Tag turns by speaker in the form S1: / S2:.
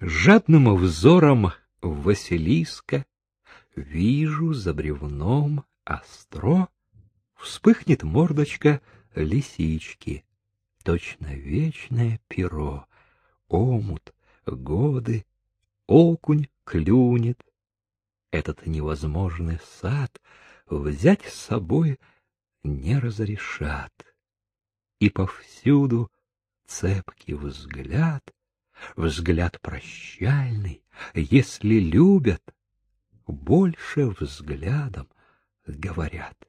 S1: Жадным взором Василиска Вижу за бревном остро Вспыхнет мордочка лисички, Точно вечное перо, Омут, годы, окунь клюнет. Этот невозможный сад Взять с собой не разрешат. И повсюду цепкий взгляд, Взгляд прощальный, если любят, Больше взглядом говорят.